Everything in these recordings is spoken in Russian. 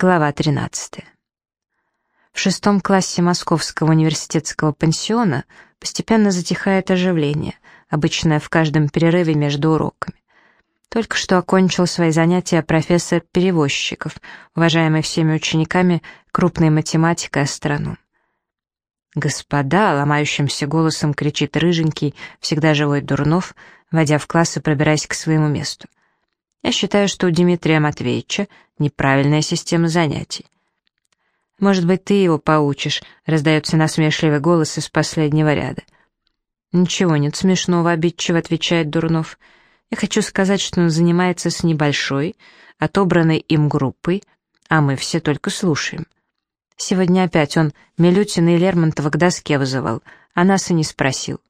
Глава 13. В шестом классе Московского университетского пансиона постепенно затихает оживление, обычное в каждом перерыве между уроками. Только что окончил свои занятия профессор перевозчиков, уважаемый всеми учениками крупный математик и астроном. «Господа!» — ломающимся голосом кричит рыженький, всегда живой Дурнов, войдя в класс и пробираясь к своему месту. Я считаю, что у Дмитрия Матвеевича неправильная система занятий. «Может быть, ты его поучишь», — раздается насмешливый голос из последнего ряда. «Ничего нет смешного», — обидчиво отвечает Дурнов. «Я хочу сказать, что он занимается с небольшой, отобранной им группой, а мы все только слушаем. Сегодня опять он Милютина и Лермонтова к доске вызывал, а нас и не спросил.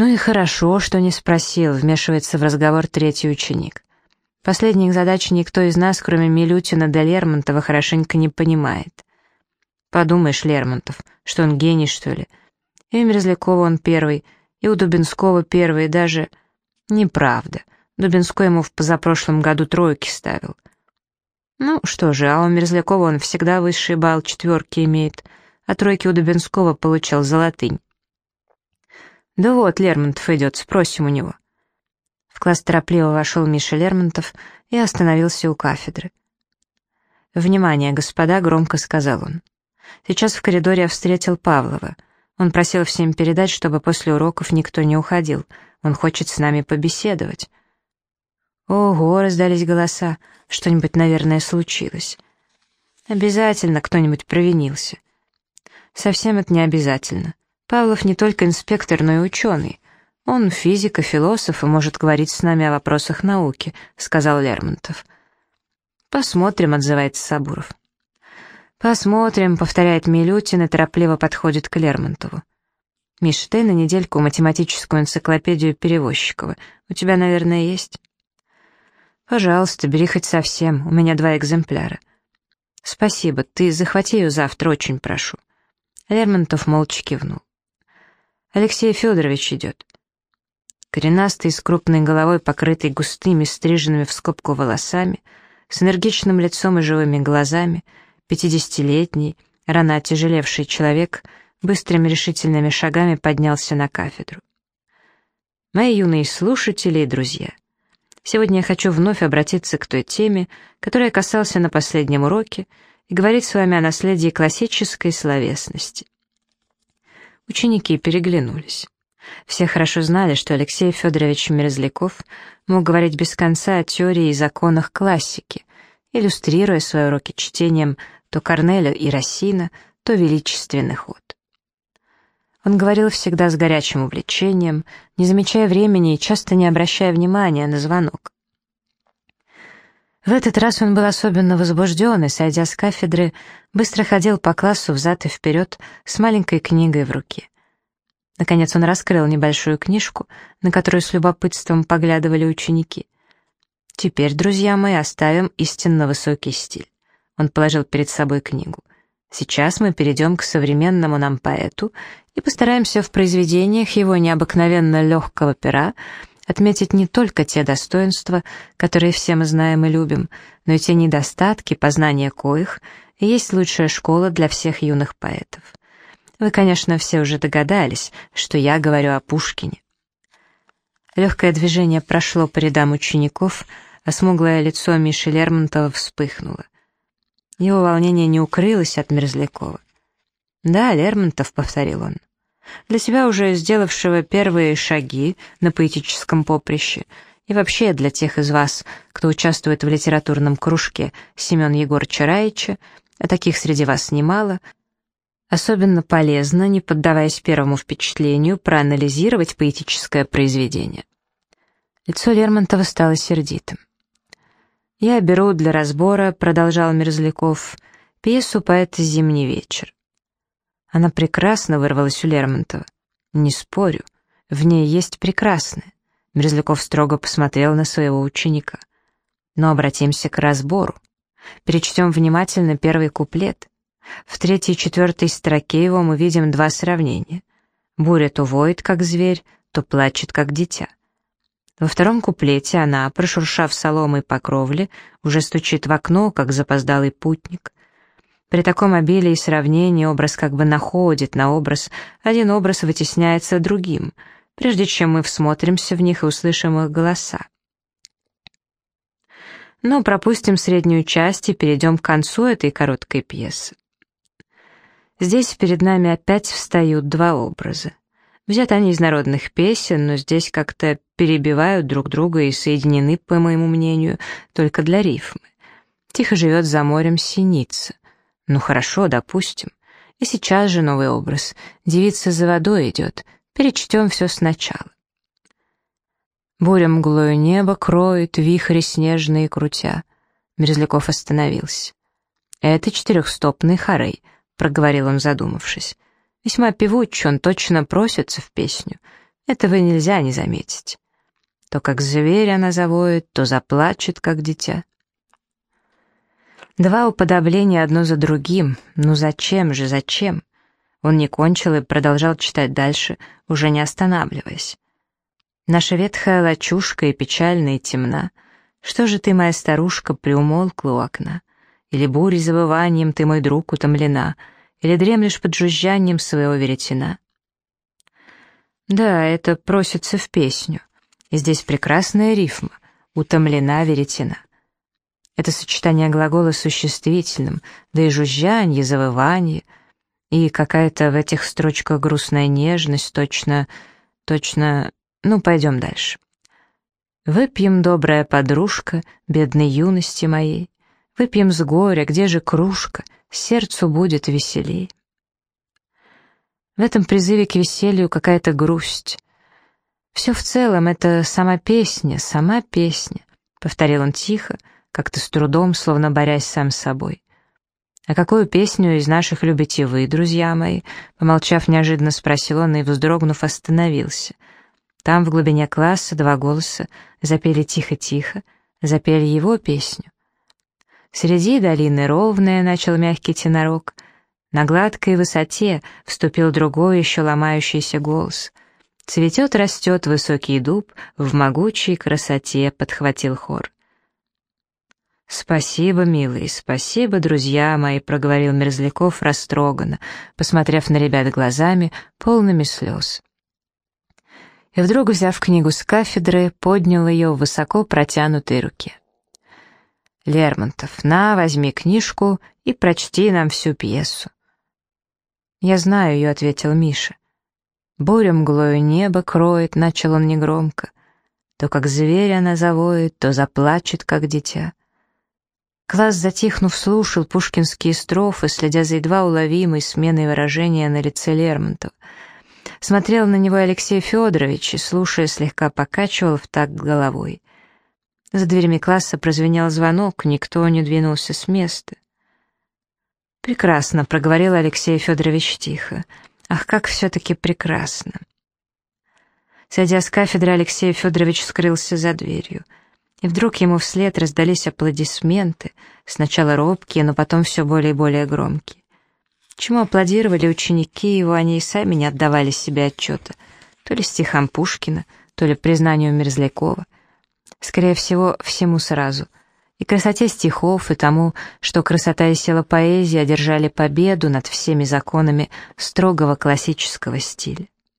«Ну и хорошо, что не спросил», — вмешивается в разговор третий ученик. Последних задач никто из нас, кроме Милютина да Лермонтова, хорошенько не понимает. Подумаешь, Лермонтов, что он гений, что ли? И у Мерзлякова он первый, и у Дубинского первый, и даже... Неправда. Дубинской ему в позапрошлом году тройки ставил. Ну что же, а у Мерзлякова он всегда высший балл четверки имеет, а тройки у Дубинского получал золотынь. «Да вот, Лермонтов идет, спросим у него». В класс торопливо вошел Миша Лермонтов и остановился у кафедры. «Внимание, господа!» — громко сказал он. «Сейчас в коридоре я встретил Павлова. Он просил всем передать, чтобы после уроков никто не уходил. Он хочет с нами побеседовать». «Ого!» — раздались голоса. «Что-нибудь, наверное, случилось». «Обязательно кто-нибудь провинился». «Совсем это не обязательно. Павлов не только инспектор, но и ученый. Он физик и философ и может говорить с нами о вопросах науки», — сказал Лермонтов. «Посмотрим», — отзывается Сабуров. «Посмотрим», — повторяет Милютин и торопливо подходит к Лермонтову. «Миш, ты на недельку математическую энциклопедию Перевозчикова. У тебя, наверное, есть?» «Пожалуйста, бери хоть совсем, у меня два экземпляра». «Спасибо, ты захвати ее завтра, очень прошу». Лермонтов молча кивнул. Алексей Федорович идет. Коренастый, с крупной головой, покрытый густыми, стриженными в скобку волосами, с энергичным лицом и живыми глазами, пятидесятилетний, рано отяжелевший человек, быстрыми решительными шагами поднялся на кафедру. Мои юные слушатели и друзья, сегодня я хочу вновь обратиться к той теме, которая касался на последнем уроке, и говорить с вами о наследии классической словесности — Ученики переглянулись. Все хорошо знали, что Алексей Федорович Мерзляков мог говорить без конца о теории и законах классики, иллюстрируя свои уроки чтением то Корнеля и Рассина, то величественный ход. Он говорил всегда с горячим увлечением, не замечая времени и часто не обращая внимания на звонок. В этот раз он был особенно возбужден и, сойдя с кафедры, быстро ходил по классу взад и вперед с маленькой книгой в руке. Наконец он раскрыл небольшую книжку, на которую с любопытством поглядывали ученики. «Теперь, друзья мои, оставим истинно высокий стиль». Он положил перед собой книгу. «Сейчас мы перейдем к современному нам поэту и постараемся в произведениях его необыкновенно легкого пера отметить не только те достоинства, которые все мы знаем и любим, но и те недостатки, познания коих и есть лучшая школа для всех юных поэтов. Вы, конечно, все уже догадались, что я говорю о Пушкине. Легкое движение прошло по рядам учеников, а смуглое лицо Миши Лермонтова вспыхнуло. Его волнение не укрылось от Мерзлякова. «Да, Лермонтов», — повторил он для себя уже сделавшего первые шаги на поэтическом поприще, и вообще для тех из вас, кто участвует в литературном кружке Семен Егоровича Раича, а таких среди вас немало, особенно полезно, не поддаваясь первому впечатлению, проанализировать поэтическое произведение. Лицо Лермонтова стало сердитым. «Я беру для разбора», — продолжал Мерзляков, — «пьесу поэта «Зимний вечер». Она прекрасно вырвалась у Лермонтова. Не спорю, в ней есть прекрасное. Мерзляков строго посмотрел на своего ученика. Но обратимся к разбору. Перечтем внимательно первый куплет. В третьей и четвертой строке его мы видим два сравнения. Буря то воет, как зверь, то плачет, как дитя. Во втором куплете она, прошуршав соломой по кровле, уже стучит в окно, как запоздалый путник. При таком обилии сравнений образ как бы находит на образ, один образ вытесняется другим, прежде чем мы всмотримся в них и услышим их голоса. Но пропустим среднюю часть и перейдем к концу этой короткой пьесы. Здесь перед нами опять встают два образа. Взяты они из народных песен, но здесь как-то перебивают друг друга и соединены, по моему мнению, только для рифмы. Тихо живет за морем синица. Ну хорошо, допустим. И сейчас же новый образ. Девица за водой идет. Перечтем все сначала. Буря мглою небо кроет, вихри снежные крутя. Мерзляков остановился. «Это четырехстопный хорей», — проговорил он, задумавшись. Весьма певуч, он точно просится в песню. Этого нельзя не заметить. То как зверь она завоет, то заплачет, как дитя. Два уподобления одно за другим. Ну зачем же, зачем? Он не кончил и продолжал читать дальше, уже не останавливаясь. Наша ветхая лачушка и печальная и темна. Что же ты, моя старушка, приумолкла у окна? Или бурей завыванием ты, мой друг, утомлена — или дремлешь под жужжанием своего веретена? Да, это просится в песню. И здесь прекрасная рифма «утомлена веретена». Это сочетание глагола существительным, да и жужжанье, завывание, и какая-то в этих строчках грустная нежность, точно, точно... Ну, пойдем дальше. Выпьем, добрая подружка, бедной юности моей, выпьем с горя, где же кружка — сердцу будет веселей. В этом призыве к веселью какая-то грусть. Все в целом — это сама песня, сама песня, — повторил он тихо, как-то с трудом, словно борясь сам с собой. «А какую песню из наших любите вы, друзья мои?» Помолчав, неожиданно спросил он и, вздрогнув, остановился. Там, в глубине класса, два голоса запели тихо-тихо, запели его песню. Среди долины ровная начал мягкий тенорок. На гладкой высоте вступил другой, еще ломающийся голос. «Цветет, растет высокий дуб, в могучей красоте», — подхватил хор. «Спасибо, милый, спасибо, друзья мои», — проговорил Мерзляков растроганно, посмотрев на ребят глазами, полными слез. И вдруг, взяв книгу с кафедры, поднял ее в высоко протянутой руке. Лермонтов, на, возьми книжку и прочти нам всю пьесу. «Я знаю ее», — ответил Миша. «Буря мглою небо кроет», — начал он негромко. То, как зверь она завоет, то заплачет, как дитя. Класс, затихнув, слушал пушкинские строфы, следя за едва уловимой сменой выражения на лице Лермонтова. Смотрел на него Алексей Федорович и, слушая, слегка покачивал в такт головой. За дверями класса прозвенел звонок, никто не двинулся с места. «Прекрасно», — проговорил Алексей Федорович тихо. «Ах, как все-таки прекрасно!» Сойдя с кафедры, Алексей Федорович скрылся за дверью. И вдруг ему вслед раздались аплодисменты, сначала робкие, но потом все более и более громкие. Чему аплодировали ученики его, они и сами не отдавали себе отчета, то ли стихам Пушкина, то ли признанию Мерзлякова — Скорее всего, всему сразу. И красоте стихов, и тому, что красота и сила поэзии одержали победу над всеми законами строгого классического стиля.